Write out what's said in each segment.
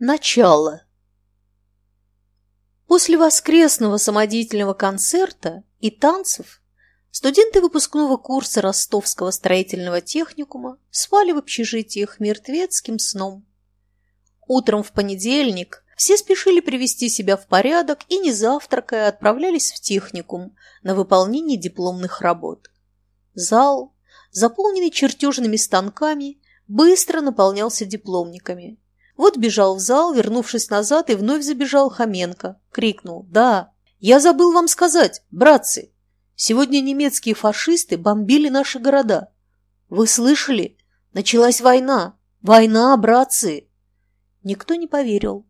Начало. После воскресного самодеятельного концерта и танцев студенты выпускного курса Ростовского строительного техникума спали в общежитиях мертвецким сном. Утром в понедельник все спешили привести себя в порядок и, не завтракая, отправлялись в техникум на выполнение дипломных работ. Зал, заполненный чертежными станками, быстро наполнялся дипломниками. Вот бежал в зал, вернувшись назад, и вновь забежал Хоменко. Крикнул «Да! Я забыл вам сказать, братцы! Сегодня немецкие фашисты бомбили наши города. Вы слышали? Началась война! Война, братцы!» Никто не поверил.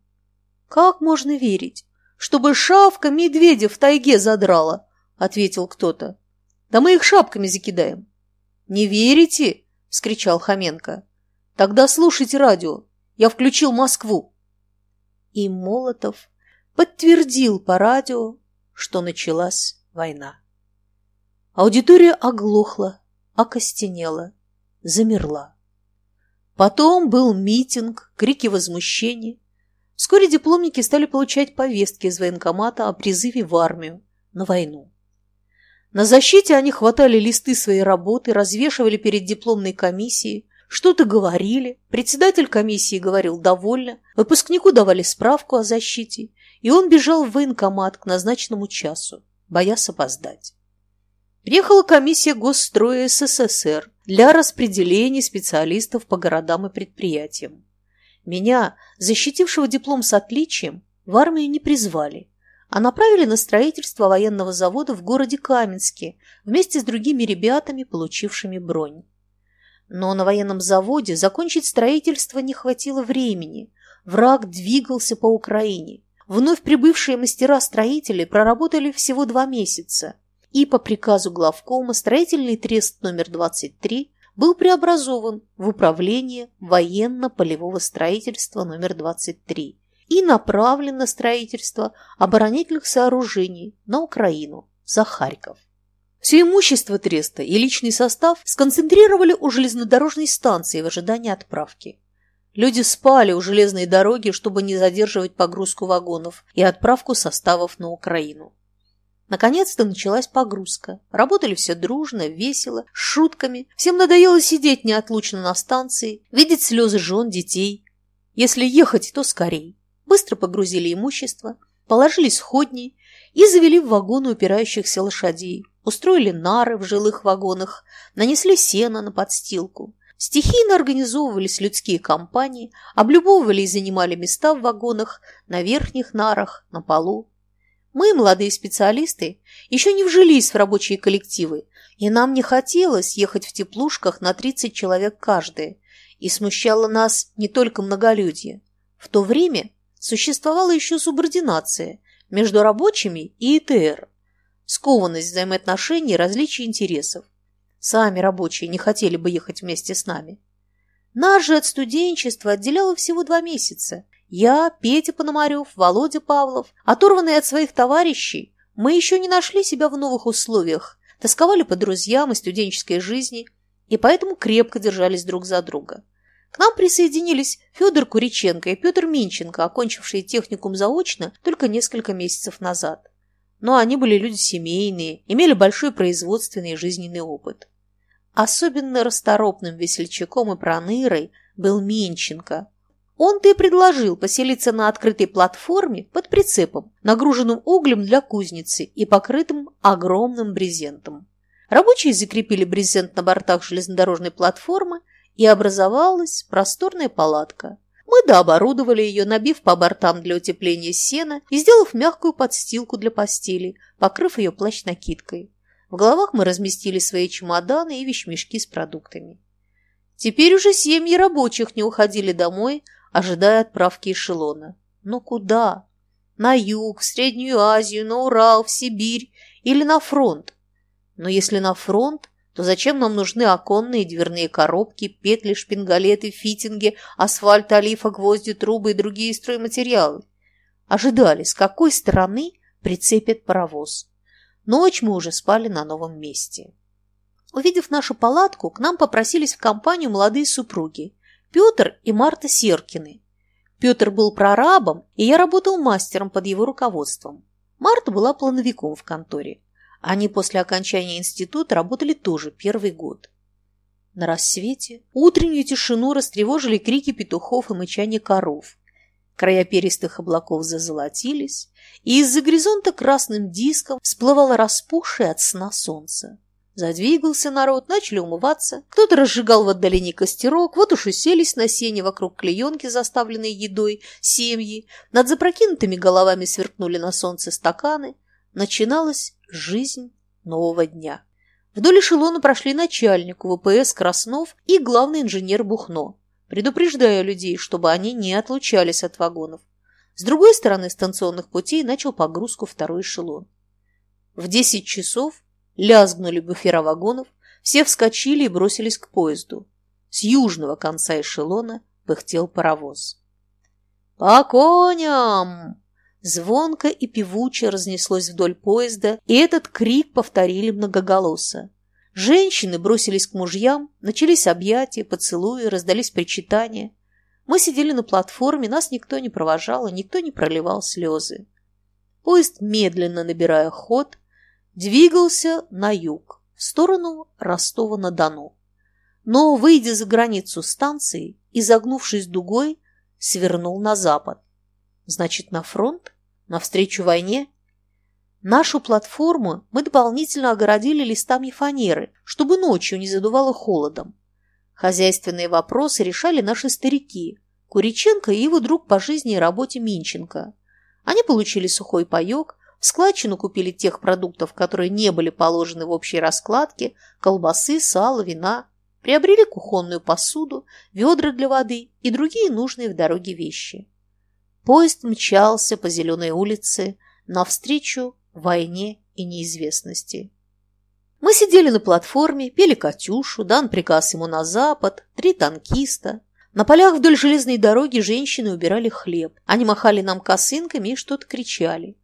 «Как можно верить? Чтобы шавка медведя в тайге задрала!» — ответил кто-то. «Да мы их шапками закидаем». «Не верите?» — вскричал Хоменко. «Тогда слушайте радио. Я включил Москву. И Молотов подтвердил по радио, что началась война. Аудитория оглохла, окостенела, замерла. Потом был митинг, крики возмущения. Вскоре дипломники стали получать повестки из военкомата о призыве в армию на войну. На защите они хватали листы своей работы, развешивали перед дипломной комиссией, что-то говорили, председатель комиссии говорил довольно, выпускнику давали справку о защите, и он бежал в военкомат к назначенному часу, боясь опоздать. Приехала комиссия Госстроя СССР для распределения специалистов по городам и предприятиям. Меня, защитившего диплом с отличием, в армию не призвали, а направили на строительство военного завода в городе Каменске вместе с другими ребятами, получившими бронь. Но на военном заводе закончить строительство не хватило времени. Враг двигался по Украине. Вновь прибывшие мастера-строители проработали всего два месяца. И по приказу главкома строительный трест номер 23 был преобразован в управление военно-полевого строительства номер 23 и направлен на строительство оборонительных сооружений на Украину за Харьков. Все имущество Треста и личный состав сконцентрировали у железнодорожной станции в ожидании отправки. Люди спали у железной дороги, чтобы не задерживать погрузку вагонов и отправку составов на Украину. Наконец-то началась погрузка. Работали все дружно, весело, с шутками. Всем надоело сидеть неотлучно на станции, видеть слезы жен, детей. Если ехать, то скорей. Быстро погрузили имущество, положили сходни и завели в вагоны упирающихся лошадей устроили нары в жилых вагонах, нанесли сено на подстилку. Стихийно организовывались людские компании, облюбовывали и занимали места в вагонах, на верхних нарах, на полу. Мы, молодые специалисты, еще не вжились в рабочие коллективы, и нам не хотелось ехать в теплушках на 30 человек каждая, и смущало нас не только многолюдие. В то время существовала еще субординация между рабочими и ИТР скованность взаимоотношений, различия интересов. Сами рабочие не хотели бы ехать вместе с нами. Нас же от студенчества отделяло всего два месяца. Я, Петя Пономарев, Володя Павлов, оторванные от своих товарищей, мы еще не нашли себя в новых условиях, тосковали по друзьям и студенческой жизни, и поэтому крепко держались друг за друга. К нам присоединились Федор Куриченко и Петр Минченко, окончившие техникум заочно только несколько месяцев назад но они были люди семейные, имели большой производственный и жизненный опыт. Особенно расторопным весельчаком и пронырой был Менченко. Он-то и предложил поселиться на открытой платформе под прицепом, нагруженным углем для кузницы и покрытым огромным брезентом. Рабочие закрепили брезент на бортах железнодорожной платформы, и образовалась просторная палатка. Мы дооборудовали ее, набив по бортам для утепления сена и сделав мягкую подстилку для постели, покрыв ее плащ-накидкой. В головах мы разместили свои чемоданы и вещмешки с продуктами. Теперь уже семьи рабочих не уходили домой, ожидая отправки эшелона. Но куда? На юг, в Среднюю Азию, на Урал, в Сибирь или на фронт? Но если на фронт, то зачем нам нужны оконные и дверные коробки, петли, шпингалеты, фитинги, асфальт, олифа, гвозди, трубы и другие стройматериалы? Ожидали, с какой стороны прицепят паровоз. Ночь мы уже спали на новом месте. Увидев нашу палатку, к нам попросились в компанию молодые супруги Петр и Марта Серкины. Петр был прорабом, и я работал мастером под его руководством. Марта была плановиком в конторе. Они после окончания института работали тоже первый год. На рассвете утреннюю тишину растревожили крики петухов и мычание коров. Края перистых облаков зазолотились, и из-за горизонта красным диском всплывало распухшее от сна солнце. Задвигался народ, начали умываться. Кто-то разжигал в отдалении костерок, вот уж уселись на сене вокруг клеенки, заставленной едой, семьи. Над запрокинутыми головами сверкнули на солнце стаканы. Начиналась жизнь нового дня. Вдоль эшелона прошли начальник ВПС Краснов и главный инженер Бухно, предупреждая людей, чтобы они не отлучались от вагонов. С другой стороны станционных путей начал погрузку второй эшелон. В 10 часов Лязгнули буфера вагонов, все вскочили и бросились к поезду. С южного конца эшелона пыхтел паровоз. «По коням!» Звонко и певуче разнеслось вдоль поезда, и этот крик повторили многоголосо. Женщины бросились к мужьям, начались объятия, поцелуи, раздались причитания. Мы сидели на платформе, нас никто не провожал, и никто не проливал слезы. Поезд, медленно набирая ход, двигался на юг, в сторону Ростова-на-Дону. Но, выйдя за границу станции и загнувшись дугой, свернул на запад. Значит, на фронт? Навстречу войне? Нашу платформу мы дополнительно огородили листами фанеры, чтобы ночью не задувало холодом. Хозяйственные вопросы решали наши старики, Куриченко и его друг по жизни и работе Минченко. Они получили сухой паек, в складчину купили тех продуктов, которые не были положены в общей раскладке, колбасы, сало, вина, приобрели кухонную посуду, ведра для воды и другие нужные в дороге вещи. Поезд мчался по зеленой улице навстречу войне и неизвестности. Мы сидели на платформе, пели «Катюшу», дан приказ ему на запад, три танкиста. На полях вдоль железной дороги женщины убирали хлеб. Они махали нам косынками и что-то кричали.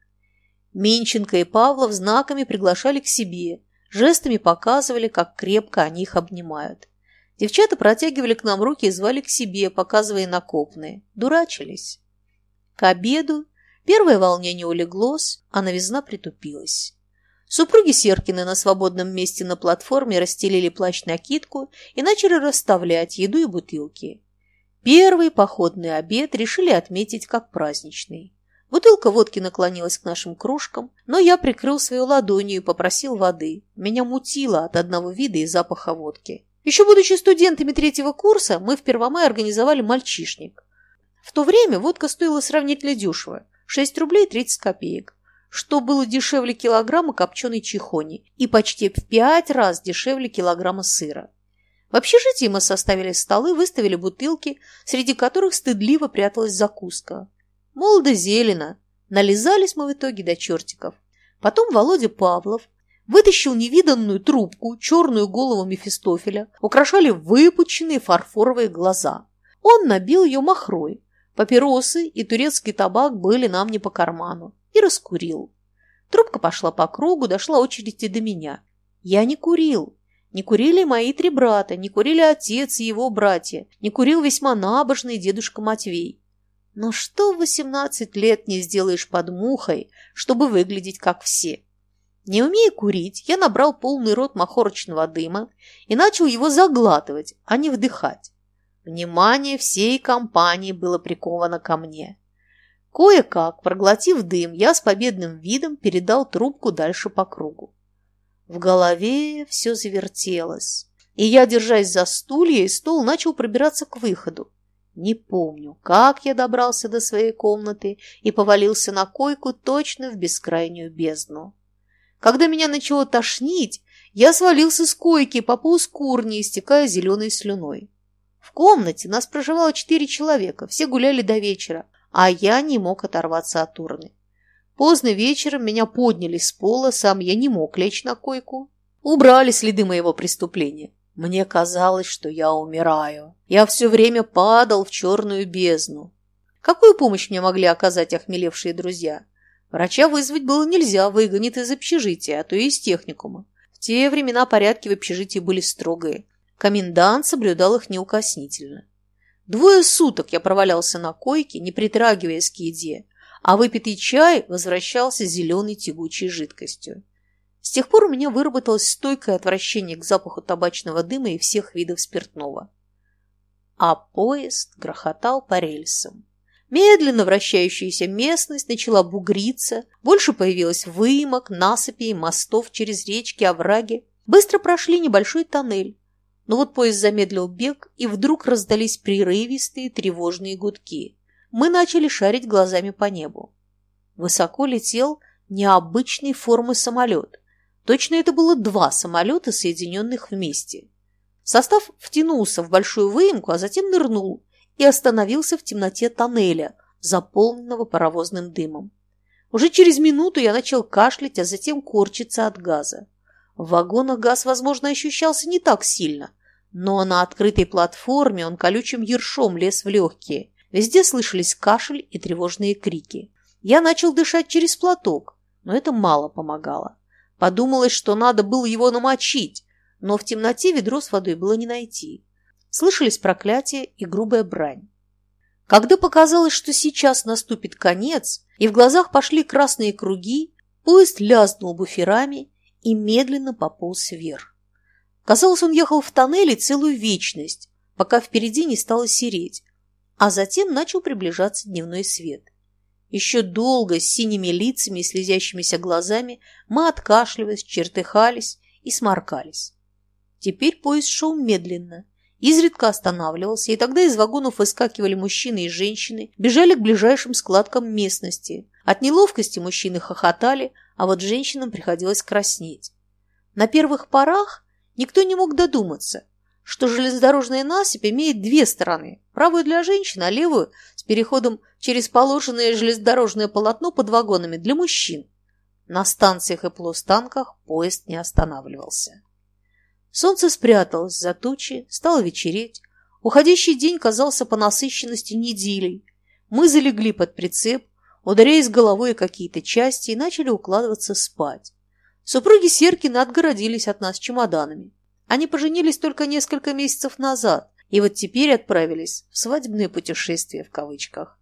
Минченко и Павлов знаками приглашали к себе, жестами показывали, как крепко они их обнимают. Девчата протягивали к нам руки и звали к себе, показывая накопные. Дурачились. К обеду первое волнение улеглось, а новизна притупилась. Супруги Серкины на свободном месте на платформе расстелили плащ-накидку и начали расставлять еду и бутылки. Первый походный обед решили отметить как праздничный. Бутылка водки наклонилась к нашим кружкам, но я прикрыл свою ладонью и попросил воды. Меня мутило от одного вида и запаха водки. Еще будучи студентами третьего курса, мы в Первомай организовали мальчишник. В то время водка стоила сравнительно дешево – 6 рублей 30 копеек, что было дешевле килограмма копченой чихони и почти в пять раз дешевле килограмма сыра. В общежитии мы составили столы, выставили бутылки, среди которых стыдливо пряталась закуска. Молодо зелено. Нализались мы в итоге до чертиков. Потом Володя Павлов вытащил невиданную трубку, черную голову Мефистофеля, украшали выпученные фарфоровые глаза. Он набил ее махрой. Папиросы и турецкий табак были нам не по карману. И раскурил. Трубка пошла по кругу, дошла очередь и до меня. Я не курил. Не курили мои три брата, не курили отец и его братья, не курил весьма набожный дедушка Матвей. Но что в восемнадцать лет не сделаешь под мухой, чтобы выглядеть как все? Не умея курить, я набрал полный рот махорочного дыма и начал его заглатывать, а не вдыхать. Внимание всей компании было приковано ко мне. Кое-как, проглотив дым, я с победным видом передал трубку дальше по кругу. В голове все завертелось, и я, держась за стулья и стол, начал пробираться к выходу. Не помню, как я добрался до своей комнаты и повалился на койку точно в бескрайнюю бездну. Когда меня начало тошнить, я свалился с койки и пополз к урне, истекая зеленой слюной. В комнате нас проживало четыре человека, все гуляли до вечера, а я не мог оторваться от урны. Поздно вечером меня подняли с пола, сам я не мог лечь на койку. Убрали следы моего преступления. Мне казалось, что я умираю. Я все время падал в черную бездну. Какую помощь мне могли оказать охмелевшие друзья? Врача вызвать было нельзя, выгонит из общежития, а то и из техникума. В те времена порядки в общежитии были строгие. Комендант соблюдал их неукоснительно. Двое суток я провалялся на койке, не притрагиваясь к еде, а выпитый чай возвращался зеленой тягучей жидкостью. С тех пор у меня выработалось стойкое отвращение к запаху табачного дыма и всех видов спиртного. А поезд грохотал по рельсам. Медленно вращающаяся местность начала бугриться, больше появилось выемок, насыпей, мостов через речки, овраги. Быстро прошли небольшой тоннель. Но вот поезд замедлил бег, и вдруг раздались прерывистые тревожные гудки. Мы начали шарить глазами по небу. Высоко летел необычной формы самолет. Точно это было два самолета, соединенных вместе. Состав втянулся в большую выемку, а затем нырнул, и остановился в темноте тоннеля, заполненного паровозным дымом. Уже через минуту я начал кашлять, а затем корчиться от газа. В вагонах газ, возможно, ощущался не так сильно, но на открытой платформе он колючим ершом лез в легкие. Везде слышались кашель и тревожные крики. Я начал дышать через платок, но это мало помогало. Подумалось, что надо было его намочить, но в темноте ведро с водой было не найти. Слышались проклятия и грубая брань. Когда показалось, что сейчас наступит конец, и в глазах пошли красные круги, поезд лязнул буферами и медленно пополз вверх. Казалось, он ехал в тоннеле целую вечность, пока впереди не стало сереть, а затем начал приближаться дневной свет. Еще долго с синими лицами и слезящимися глазами мы откашливались, чертыхались и сморкались. Теперь поезд шел медленно, изредка останавливался, и тогда из вагонов выскакивали мужчины и женщины, бежали к ближайшим складкам местности. От неловкости мужчины хохотали, а вот женщинам приходилось краснеть. На первых порах никто не мог додуматься, что железнодорожная насыпь имеет две стороны – правую для женщин, а левую с переходом через положенное железнодорожное полотно под вагонами для мужчин. На станциях и полустанках поезд не останавливался. Солнце спряталось за тучи, стало вечереть. Уходящий день казался по насыщенности неделей. Мы залегли под прицеп, ударяясь головой о какие-то части, и начали укладываться спать. Супруги Серкины отгородились от нас чемоданами. Они поженились только несколько месяцев назад, и вот теперь отправились в свадебное путешествие в кавычках.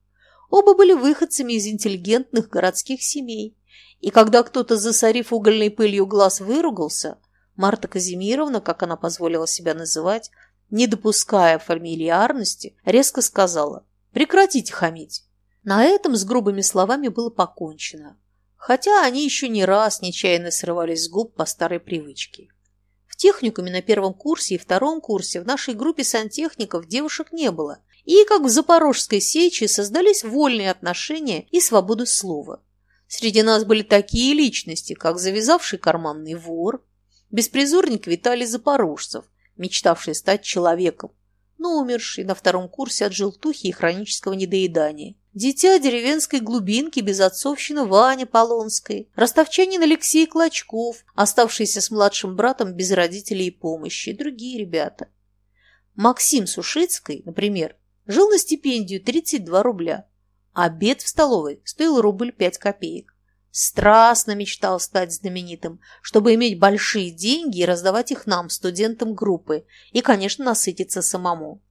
Оба были выходцами из интеллигентных городских семей, и когда кто-то, засорив угольной пылью глаз, выругался – Марта Казимировна, как она позволила себя называть, не допуская фамильярности, резко сказала «Прекратите хамить». На этом с грубыми словами было покончено, хотя они еще не раз нечаянно срывались с губ по старой привычке. В техникуме на первом курсе и втором курсе в нашей группе сантехников девушек не было, и, как в Запорожской сече, создались вольные отношения и свобода слова. Среди нас были такие личности, как завязавший карманный вор, Беспризорник Виталий Запорожцев, мечтавший стать человеком, но умерший на втором курсе от желтухи и хронического недоедания. Дитя деревенской глубинки без отцовщины Ваня Полонской, ростовчанин Алексей Клочков, оставшийся с младшим братом без родителей и помощи, и другие ребята. Максим Сушицкий, например, жил на стипендию 32 рубля. Обед в столовой стоил рубль 5 копеек. Страстно мечтал стать знаменитым, чтобы иметь большие деньги и раздавать их нам, студентам группы, и, конечно, насытиться самому.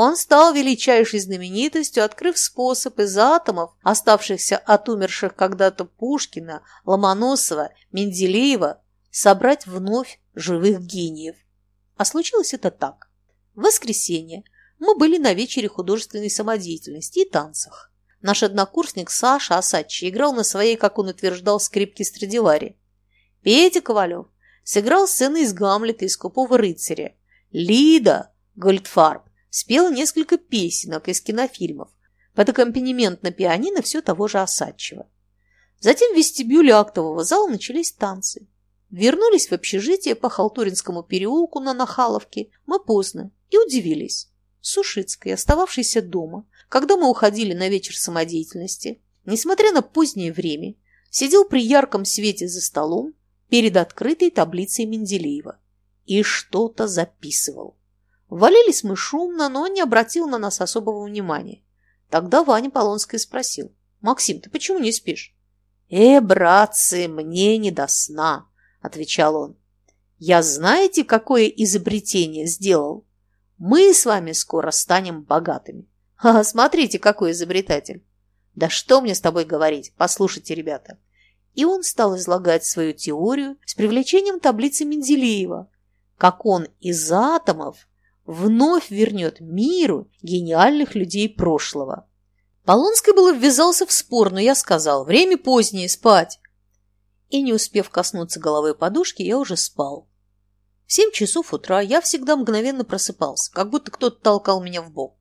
Он стал величайшей знаменитостью, открыв способ из атомов, оставшихся от умерших когда-то Пушкина, Ломоносова, Менделеева, собрать вновь живых гениев. А случилось это так. В воскресенье мы были на вечере художественной самодеятельности и танцах. Наш однокурсник Саша Асачи играл на своей, как он утверждал, скрипке Страдивари. Петя Ковалев сыграл сцены из Гамлета и Скупого рыцаря. Лида Гольдфарб спела несколько песенок из кинофильмов под аккомпанемент на пианино все того же Осадчева. Затем в вестибюле актового зала начались танцы. Вернулись в общежитие по Халтуринскому переулку на Нахаловке мы поздно и удивились. Сушицкой, остававшейся дома, когда мы уходили на вечер самодеятельности, несмотря на позднее время, сидел при ярком свете за столом перед открытой таблицей Менделеева и что-то записывал. Валились мы шумно, но он не обратил на нас особого внимания. Тогда Ваня Полонский спросил, «Максим, ты почему не спишь?» «Э, братцы, мне не до сна», — отвечал он. «Я знаете, какое изобретение сделал? Мы с вами скоро станем богатыми. А, смотрите, какой изобретатель. Да что мне с тобой говорить? Послушайте, ребята. И он стал излагать свою теорию с привлечением таблицы Менделеева, как он из атомов вновь вернет миру гениальных людей прошлого. Полонский было ввязался в спор, но я сказал, время позднее, спать. И не успев коснуться головой подушки, я уже спал. В семь часов утра я всегда мгновенно просыпался, как будто кто-то толкал меня в бок.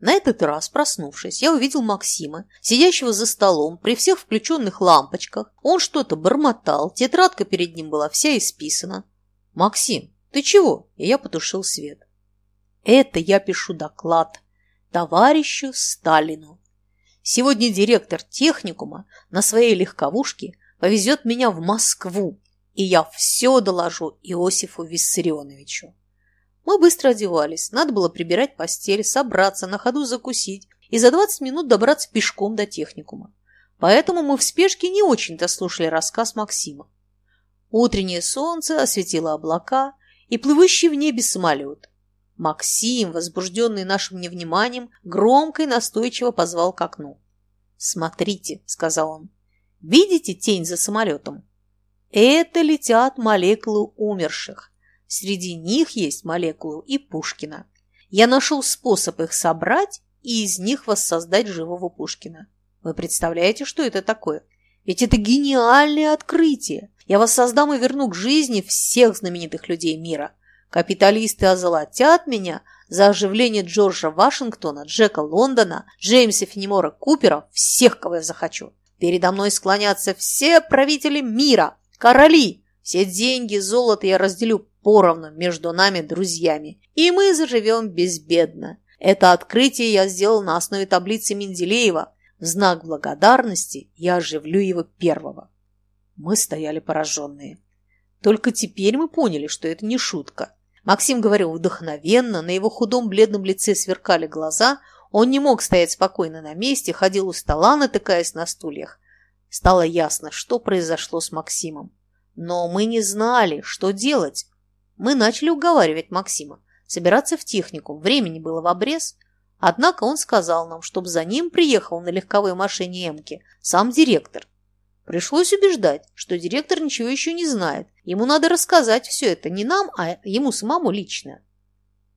На этот раз, проснувшись, я увидел Максима, сидящего за столом при всех включенных лампочках. Он что-то бормотал, тетрадка перед ним была вся исписана. «Максим, ты чего?» И я потушил свет. «Это я пишу доклад товарищу Сталину. Сегодня директор техникума на своей легковушке повезет меня в Москву, и я все доложу Иосифу Виссарионовичу». Мы быстро одевались, надо было прибирать постель, собраться, на ходу закусить и за 20 минут добраться пешком до техникума. Поэтому мы в спешке не очень-то слушали рассказ Максима. Утреннее солнце осветило облака и плывущий в небе самолет. Максим, возбужденный нашим невниманием, громко и настойчиво позвал к окну. «Смотрите», — сказал он, — «видите тень за самолетом? Это летят молекулы умерших. Среди них есть молекулы и Пушкина. Я нашел способ их собрать и из них воссоздать живого Пушкина. Вы представляете, что это такое? Ведь это гениальное открытие. Я воссоздам и верну к жизни всех знаменитых людей мира. Капиталисты озолотят меня за оживление Джорджа Вашингтона, Джека Лондона, Джеймса Фенемора Купера, всех, кого я захочу. Передо мной склонятся все правители мира, короли. Все деньги, золото я разделю поровну между нами друзьями, и мы заживем безбедно. Это открытие я сделал на основе таблицы Менделеева. В знак благодарности я оживлю его первого. Мы стояли пораженные. Только теперь мы поняли, что это не шутка. Максим говорил вдохновенно, на его худом бледном лице сверкали глаза, он не мог стоять спокойно на месте, ходил у стола, натыкаясь на стульях. Стало ясно, что произошло с Максимом. Но мы не знали, что делать. Мы начали уговаривать Максима собираться в технику. Времени было в обрез. Однако он сказал нам, чтобы за ним приехал на легковой машине Эмки сам директор. Пришлось убеждать, что директор ничего еще не знает. Ему надо рассказать все это не нам, а ему самому лично.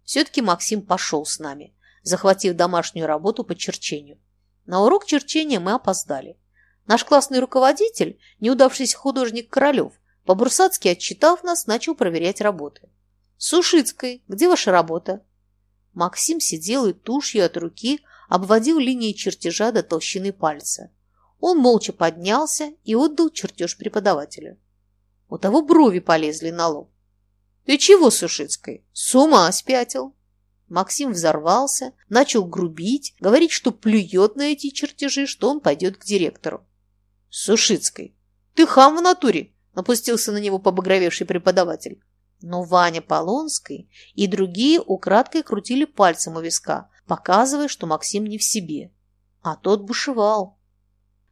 Все-таки Максим пошел с нами, захватив домашнюю работу по черчению. На урок черчения мы опоздали. Наш классный руководитель, неудавшийся художник Королев, по-бурсацки отчитав нас, начал проверять работы. «Сушицкой, где ваша работа?» Максим сидел и тушью от руки обводил линии чертежа до толщины пальца. Он молча поднялся и отдал чертеж преподавателю. У того брови полезли на лоб. «Ты чего, Сушицкой? С ума спятил?» Максим взорвался, начал грубить, говорить, что плюет на эти чертежи, что он пойдет к директору. «Сушицкой, ты хам в натуре!» Напустился на него побагровевший преподаватель. Но Ваня Полонский и другие украдкой крутили пальцем у виска, показывая, что Максим не в себе. А тот бушевал.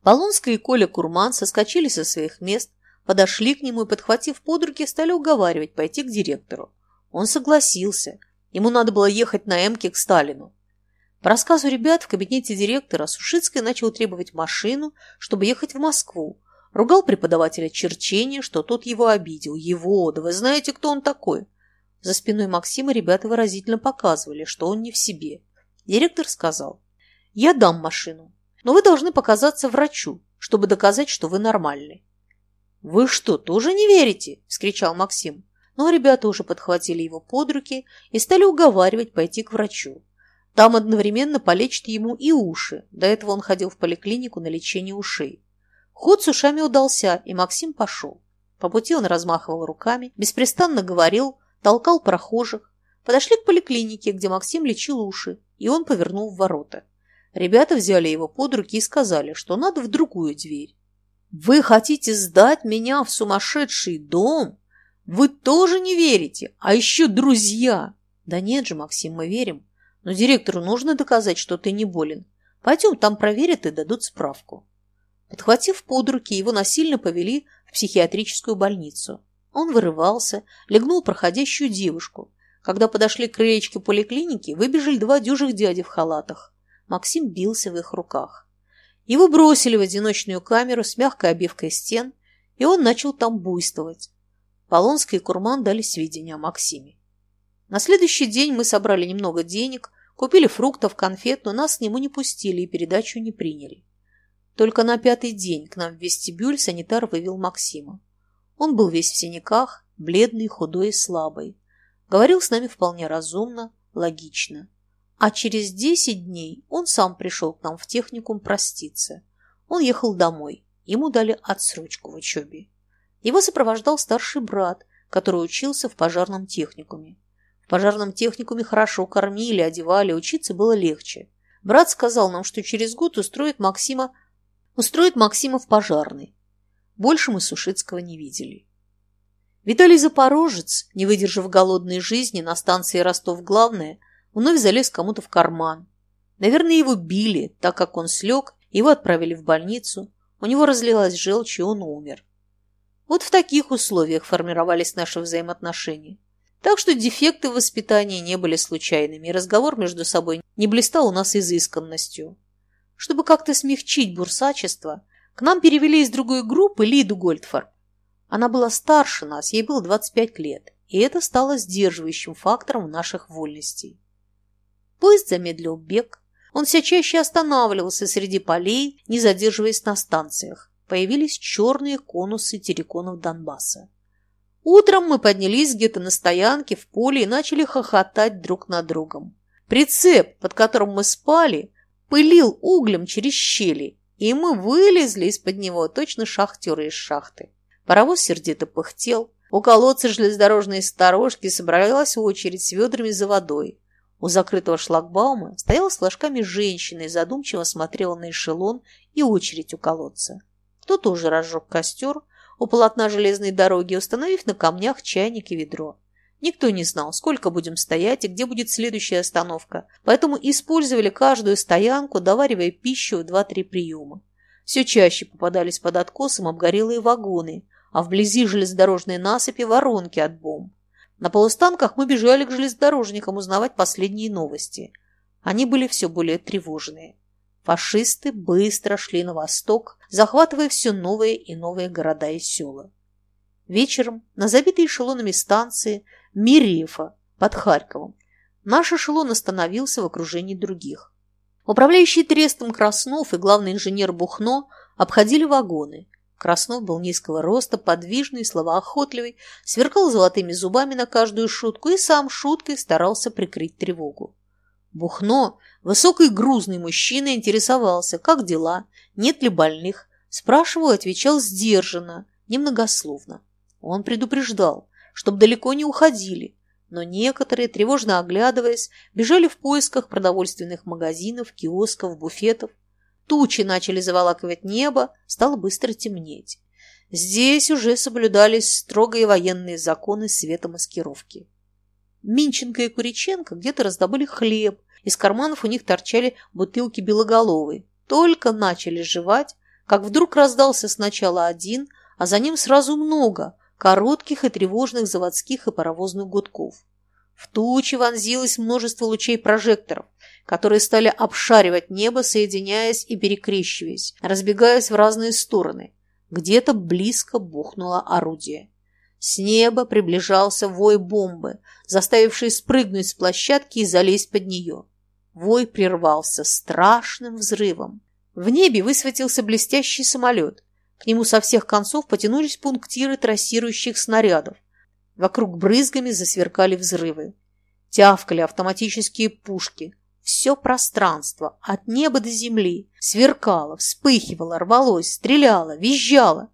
Полонский и Коля Курман соскочили со своих мест, подошли к нему и, подхватив под руки, стали уговаривать пойти к директору. Он согласился. Ему надо было ехать на Эмке к Сталину. По рассказу ребят, в кабинете директора Сушицкая начал требовать машину, чтобы ехать в Москву, Ругал преподавателя черчения, что тот его обидел. Его, да вы знаете, кто он такой? За спиной Максима ребята выразительно показывали, что он не в себе. Директор сказал, я дам машину, но вы должны показаться врачу, чтобы доказать, что вы нормальный. «Вы что, тоже не верите?» – вскричал Максим. Но ребята уже подхватили его под руки и стали уговаривать пойти к врачу. Там одновременно полечат ему и уши. До этого он ходил в поликлинику на лечение ушей. Ход с ушами удался, и Максим пошел. По пути он размахивал руками, беспрестанно говорил, толкал прохожих. Подошли к поликлинике, где Максим лечил уши, и он повернул в ворота. Ребята взяли его под руки и сказали, что надо в другую дверь. «Вы хотите сдать меня в сумасшедший дом? Вы тоже не верите? А еще друзья!» «Да нет же, Максим, мы верим. Но директору нужно доказать, что ты не болен. Пойдем, там проверят и дадут справку». Подхватив под руки, его насильно повели в психиатрическую больницу. Он вырывался, легнул проходящую девушку. Когда подошли к крылечке поликлиники, выбежали два дюжих дяди в халатах. Максим бился в их руках. Его бросили в одиночную камеру с мягкой обивкой стен, и он начал там буйствовать. Полонский и Курман дали сведения о Максиме. На следующий день мы собрали немного денег, купили фруктов, конфет, но нас к нему не пустили и передачу не приняли. Только на пятый день к нам в вестибюль санитар вывел Максима. Он был весь в синяках, бледный, худой и слабый. Говорил с нами вполне разумно, логично. А через десять дней он сам пришел к нам в техникум проститься. Он ехал домой. Ему дали отсрочку в учебе. Его сопровождал старший брат, который учился в пожарном техникуме. В пожарном техникуме хорошо кормили, одевали, учиться было легче. Брат сказал нам, что через год устроит Максима, устроит Максима в пожарный. Больше мы Сушицкого не видели. Виталий Запорожец, не выдержав голодной жизни на станции Ростов-Главное, вновь залез кому-то в карман. Наверное, его били, так как он слег, его отправили в больницу, у него разлилась желчь, и он умер. Вот в таких условиях формировались наши взаимоотношения. Так что дефекты в воспитании не были случайными, и разговор между собой не блистал у нас изысканностью. Чтобы как-то смягчить бурсачество, к нам перевели из другой группы Лиду Гольдфорб. Она была старше нас, ей было 25 лет, и это стало сдерживающим фактором наших вольностей. Поезд замедлил бег. Он все чаще останавливался среди полей, не задерживаясь на станциях. Появились черные конусы терриконов Донбасса. Утром мы поднялись где-то на стоянке в поле и начали хохотать друг над другом. Прицеп, под которым мы спали, пылил углем через щели, и мы вылезли из-под него, точно шахтеры из шахты. Паровоз сердито пыхтел. У колодца железнодорожной сторожки собралась очередь с ведрами за водой. У закрытого шлагбаума стояла с флажками женщина и задумчиво смотрела на эшелон и очередь у колодца. Кто тоже разжег костер у полотна железной дороги, установив на камнях чайник и ведро. Никто не знал, сколько будем стоять и где будет следующая остановка, поэтому использовали каждую стоянку, доваривая пищу в два-три приема. Все чаще попадались под откосом обгорелые вагоны, а вблизи железнодорожной насыпи воронки от бомб. На полустанках мы бежали к железнодорожникам узнавать последние новости. Они были все более тревожные. Фашисты быстро шли на восток, захватывая все новые и новые города и села. Вечером на забитой эшелонами станции Мириефа под Харьковом наш эшелон остановился в окружении других. Управляющий трестом Краснов и главный инженер Бухно обходили вагоны, Краснов был низкого роста, подвижный, словоохотливый, сверкал золотыми зубами на каждую шутку и сам шуткой старался прикрыть тревогу. Бухно, высокий грузный мужчина, интересовался, как дела, нет ли больных, спрашивал отвечал сдержанно, немногословно. Он предупреждал, чтобы далеко не уходили, но некоторые, тревожно оглядываясь, бежали в поисках продовольственных магазинов, киосков, буфетов. Тучи начали заволакивать небо, стало быстро темнеть. Здесь уже соблюдались строгие военные законы светомаскировки. Минченко и Куриченко где-то раздобыли хлеб, из карманов у них торчали бутылки белоголовой. Только начали жевать, как вдруг раздался сначала один, а за ним сразу много коротких и тревожных заводских и паровозных гудков. В тучи вонзилось множество лучей прожекторов, которые стали обшаривать небо, соединяясь и перекрещиваясь, разбегаясь в разные стороны. Где-то близко бухнуло орудие. С неба приближался вой бомбы, заставивший спрыгнуть с площадки и залезть под нее. Вой прервался страшным взрывом. В небе высветился блестящий самолет. К нему со всех концов потянулись пунктиры трассирующих снарядов. Вокруг брызгами засверкали взрывы. Тявкали автоматические пушки. Все пространство, от неба до земли, сверкало, вспыхивало, рвалось, стреляло, визжало.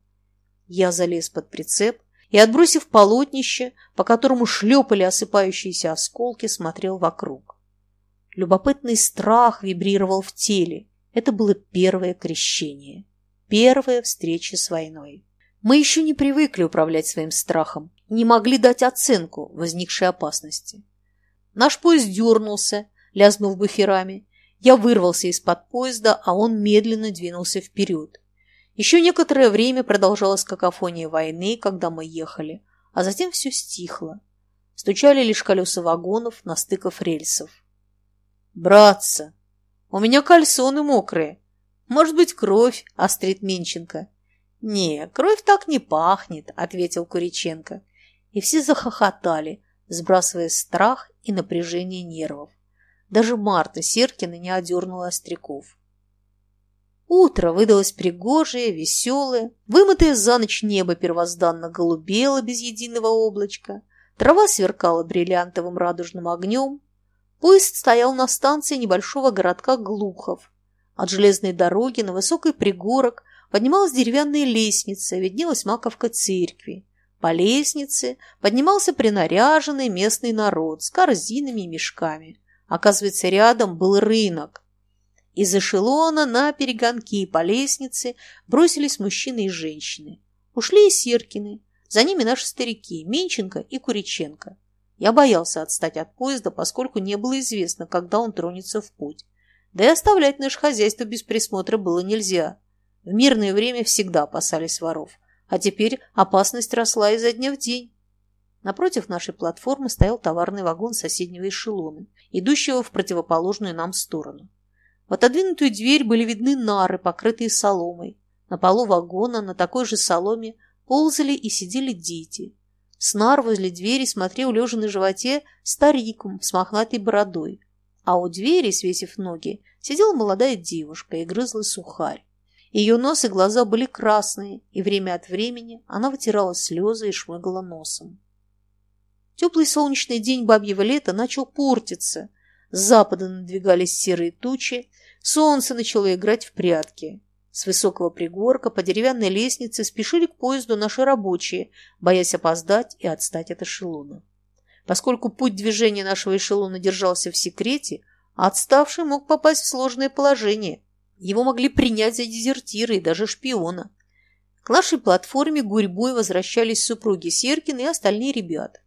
Я залез под прицеп и, отбросив полотнище, по которому шлепали осыпающиеся осколки, смотрел вокруг. Любопытный страх вибрировал в теле. Это было первое крещение, первая встреча с войной. Мы еще не привыкли управлять своим страхом, не могли дать оценку возникшей опасности. Наш поезд дернулся, лязнув буферами. Я вырвался из-под поезда, а он медленно двинулся вперед. Еще некоторое время продолжалась какофония войны, когда мы ехали, а затем все стихло. Стучали лишь колеса вагонов на стыков рельсов. «Братца, у меня кальсоны мокрые. Может быть, кровь?» – острит Минченко. «Не, кровь так не пахнет», – ответил Куриченко. И все захохотали, сбрасывая страх и напряжение нервов. Даже Марта Серкина не одернула остряков. Утро выдалось пригожее, веселое. Вымытое за ночь небо первозданно голубело без единого облачка. Трава сверкала бриллиантовым радужным огнем. Поезд стоял на станции небольшого городка Глухов. От железной дороги на высокий пригорок поднималась деревянная лестница, виднелась маковка церкви. По лестнице поднимался принаряженный местный народ с корзинами и мешками. Оказывается, рядом был рынок. Из эшелона на перегонки по лестнице бросились мужчины и женщины. Ушли и Серкины, за ними наши старики Менченко и Куриченко. Я боялся отстать от поезда, поскольку не было известно, когда он тронется в путь. Да и оставлять наше хозяйство без присмотра было нельзя. В мирное время всегда опасались воров, а теперь опасность росла изо дня в день. Напротив нашей платформы стоял товарный вагон соседнего эшелона, идущего в противоположную нам сторону. В отодвинутую дверь были видны нары, покрытые соломой. На полу вагона на такой же соломе ползали и сидели дети. С нар возле двери смотрел лежа на животе стариком с мохнатой бородой, а у двери, свесив ноги, сидела молодая девушка и грызла сухарь. Ее нос и глаза были красные, и время от времени она вытирала слезы и шмыгала носом. Теплый солнечный день бабьего лета начал портиться. С запада надвигались серые тучи, солнце начало играть в прятки. С высокого пригорка по деревянной лестнице спешили к поезду наши рабочие, боясь опоздать и отстать от эшелона. Поскольку путь движения нашего эшелона держался в секрете, отставший мог попасть в сложное положение. Его могли принять за дезертира и даже шпиона. К нашей платформе гурьбой возвращались супруги Серкин и остальные ребята.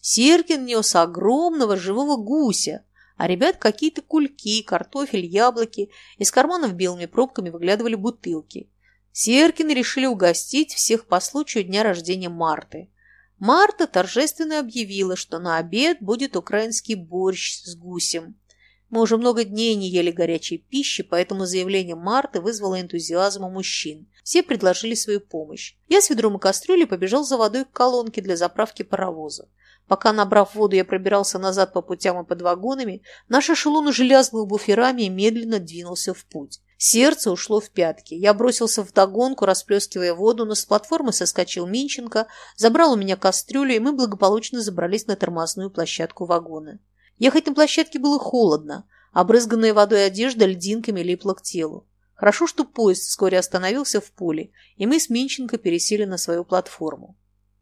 Серкин нес огромного живого гуся, а ребят какие-то кульки, картофель, яблоки. Из карманов белыми пробками выглядывали бутылки. Серкины решили угостить всех по случаю дня рождения Марты. Марта торжественно объявила, что на обед будет украинский борщ с гусем. Мы уже много дней не ели горячей пищи, поэтому заявление Марты вызвало энтузиазм у мужчин. Все предложили свою помощь. Я с ведром и кастрюлей побежал за водой к колонке для заправки паровоза. Пока, набрав воду, я пробирался назад по путям и под вагонами, наш эшелон уже лязгнул буферами и медленно двинулся в путь. Сердце ушло в пятки. Я бросился в догонку, расплескивая воду, но с платформы соскочил Минченко, забрал у меня кастрюлю, и мы благополучно забрались на тормозную площадку вагона. Ехать на площадке было холодно, обрызганная водой одежда льдинками липла к телу. Хорошо, что поезд вскоре остановился в поле, и мы с Минченко пересели на свою платформу.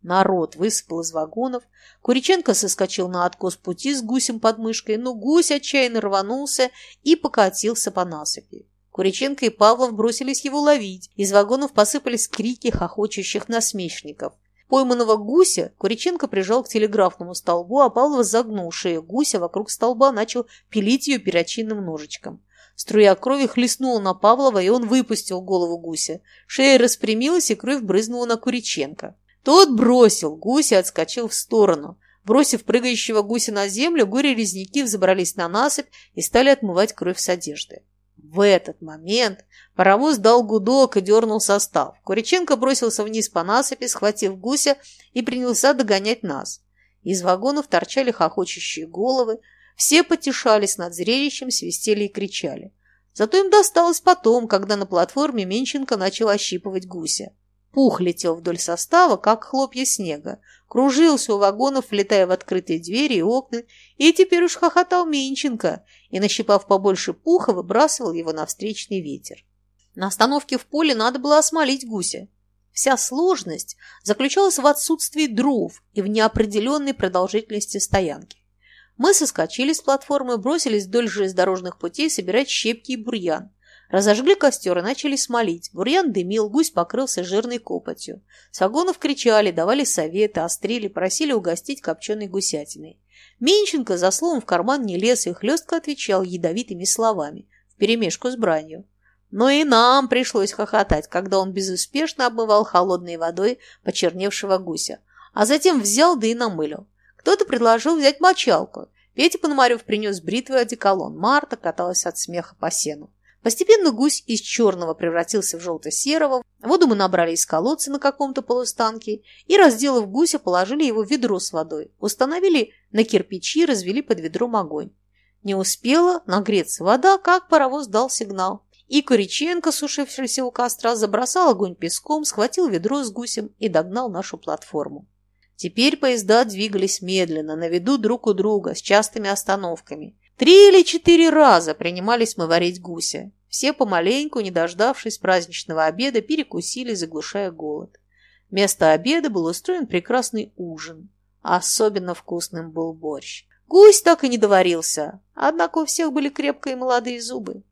Народ высыпал из вагонов. Куриченко соскочил на откос пути с гусем под мышкой, но гусь отчаянно рванулся и покатился по насыпи. Куриченко и Павлов бросились его ловить. Из вагонов посыпались крики хохочущих насмешников. Пойманного гуся Куриченко прижал к телеграфному столбу, а Павлов загнул шею гуся вокруг столба, начал пилить ее перочинным ножичком. Струя крови хлестнула на Павлова, и он выпустил голову гуся. Шея распрямилась, и кровь брызнула на Куриченко. Тот бросил гуся отскочил в сторону. Бросив прыгающего гуся на землю, горе-резники взобрались на насыпь и стали отмывать кровь с одежды. В этот момент паровоз дал гудок и дернул состав. Куриченко бросился вниз по насыпи, схватив гуся и принялся догонять нас. Из вагонов торчали хохочущие головы, все потешались над зрелищем, свистели и кричали. Зато им досталось потом, когда на платформе Менченко начал ощипывать гуся. Пух летел вдоль состава, как хлопья снега, кружился у вагонов, влетая в открытые двери и окна, и теперь уж хохотал Менченко и, нащипав побольше пуха, выбрасывал его на встречный ветер. На остановке в поле надо было осмолить гуся. Вся сложность заключалась в отсутствии дров и в неопределенной продолжительности стоянки. Мы соскочили с платформы, бросились вдоль железнодорожных путей собирать щепки и бурьян. Разожгли костер и начали смолить. Бурьян дымил, гусь покрылся жирной копотью. С вагонов кричали, давали советы, острили, просили угостить копченой гусятиной. Меньшенко за словом в карман не лез и хлестко отвечал ядовитыми словами, вперемешку с бранью. Но и нам пришлось хохотать, когда он безуспешно обмывал холодной водой почерневшего гуся, а затем взял да и намылил Кто-то предложил взять мочалку. Петя Пономарев принес бритву и одеколон. Марта каталась от смеха по сену. Постепенно гусь из черного превратился в желто-серого. Воду мы набрали из колодца на каком-то полустанке и, разделав гуся, положили его в ведро с водой. Установили на кирпичи, развели под ведром огонь. Не успела нагреться вода, как паровоз дал сигнал. И Кориченко, сушившийся у костра, забросал огонь песком, схватил ведро с гусем и догнал нашу платформу. Теперь поезда двигались медленно, на виду друг у друга, с частыми остановками. Три или четыре раза принимались мы варить гуся. Все помаленьку, не дождавшись праздничного обеда, перекусили, заглушая голод. Вместо обеда был устроен прекрасный ужин. А особенно вкусным был борщ. Гусь так и не доварился, однако у всех были крепкие молодые зубы.